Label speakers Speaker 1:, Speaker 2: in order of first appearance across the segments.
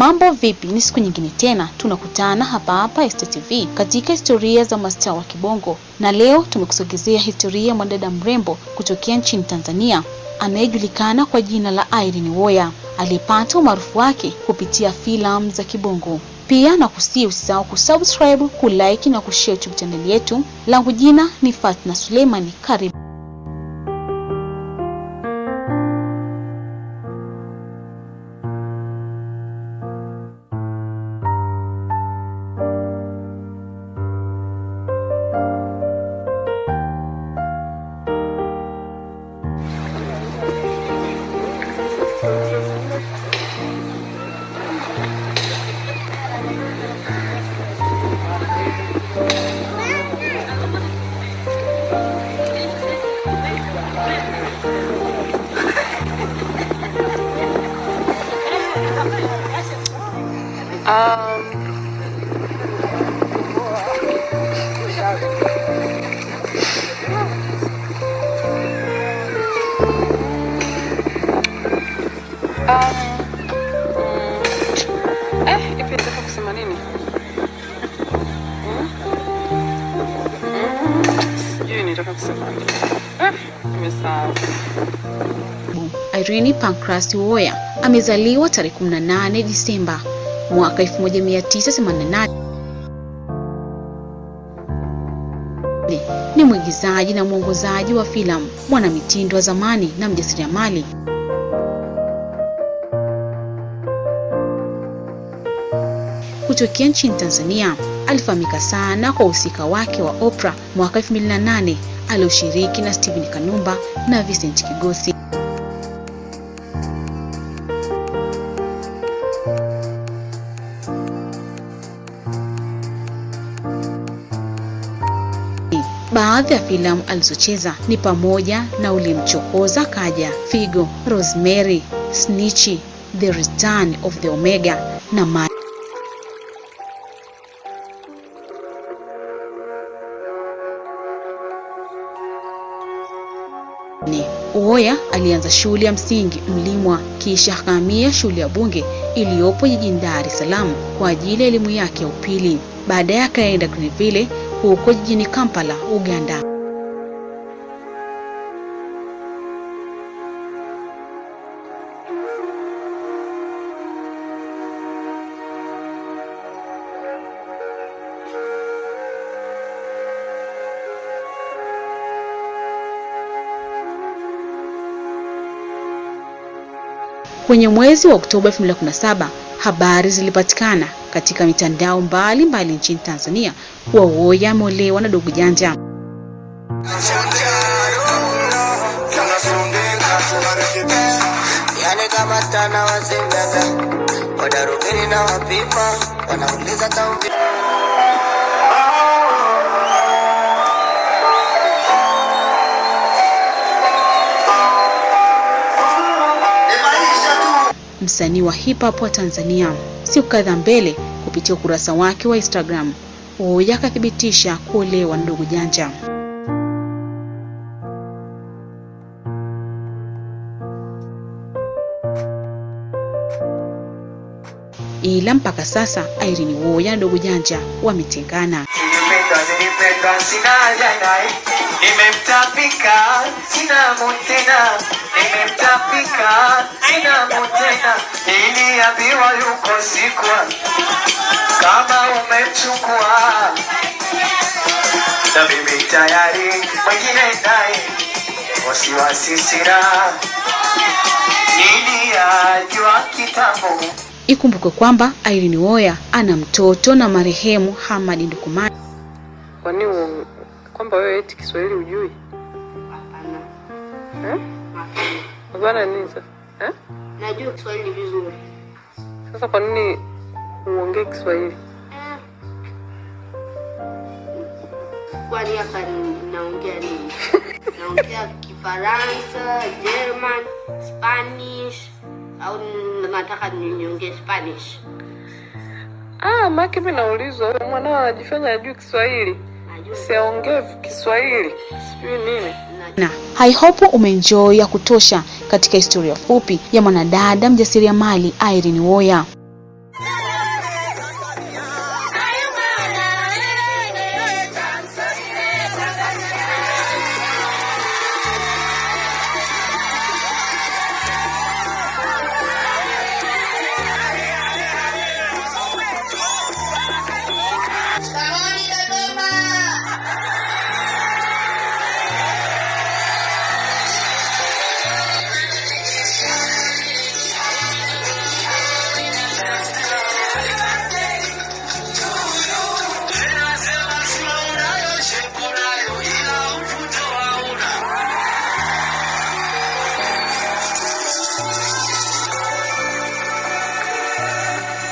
Speaker 1: Mambo vipi? Ni siku nyingine tena tunakutana hapa hapa Esta TV katika historia za mastaa wa Kibongo, na leo tumekusogezea historia ya mwanadada mrembo kutokea nchini Tanzania anayejulikana kwa jina la Irene Uwoya aliyepata umaarufu wake kupitia filamu za Kibongo. Pia na kusii usisahau kusubscribe, kulike na kushare YouTube channel yetu. Langu jina ni Fatna Suleimani. Karibu.
Speaker 2: Eh, nini. Eh, nimesahau.
Speaker 1: Irene Pancras Woya amezaliwa tarehe 18 Disemba mwaka 1988. Ni mwigizaji na mwongozaji wa filamu, mwanamitindo wa zamani na mjasiriamali. Kutokea nchini Tanzania, alifahamika sana kwa uhusika wake wa Oprah mwaka 2008 alioshiriki na Steven Kanumba na Vincent Kigosi. Baadhi ya filamu alizocheza ni pamoja na Ulimchokoza Kaja, Figo, Rosemary, snichi The Return of the Omega na Ma oya alianza shule ya msingi Mlimwa kisha akahamia shule ya Bunge iliyopo jijini Dar es Salaam kwa ajili ya elimu yake ya upili. Baadaye akaenda Greenville huko jijini Kampala, Uganda. Kwenye mwezi wa Oktoba 2017 habari zilipatikana katika mitandao mbalimbali mbali nchini Tanzania kuwa Woya na Dogo Janja. Msanii wa hip hop wa Tanzania. Siku kadhaa mbele, kupitia ukurasa wake wa Instagram, Uwoya akathibitisha kuolewa na Dogo Janja. Ila mpaka sasa Irene Uwoya na Dogo Janja wametengana.
Speaker 3: Kama umemchukua na mimi wasiwasi sira kitambo
Speaker 1: Ikumbukwe kwamba Irene woya ana mtoto na marehemu Hamadi Ndukumani.
Speaker 2: Kwa nini kwamba wewe eti Kiswahili hujui? Eh? Bana nini sasa? Eh?
Speaker 4: Najua Kiswahili vizuri.
Speaker 2: Sasa kwa nini uongee Kiswahili?
Speaker 4: Kwani hapa ni- naongea nini? Naongea Kifaransa, German, Spanish au nataka ni- niongee Spanish?
Speaker 2: Ah, maki mimi naulizwa mwanao anajifanya ajui Kiswahili.
Speaker 4: Najua.
Speaker 2: Siaongee Kiswahili. Sijui nini.
Speaker 1: Na I hope umeenjoy ya kutosha katika historia fupi ya mwanadada mjasiriamali Irene Uwoya.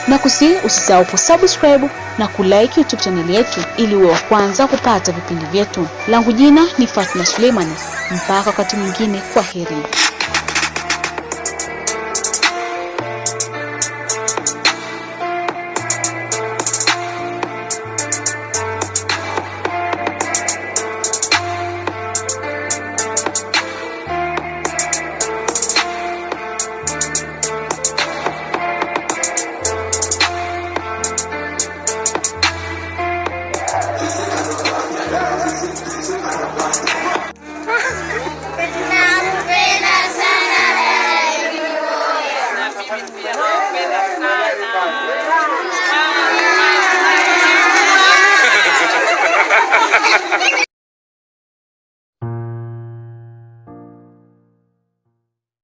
Speaker 1: Na kusi usisahau kusubscribe na kulike YouTube chaneli yetu ili uwe wa kwanza kupata vipindi vyetu. Langu jina ni Fatma Suleiman. Mpaka wakati mwingine, kwa heri. Villarreal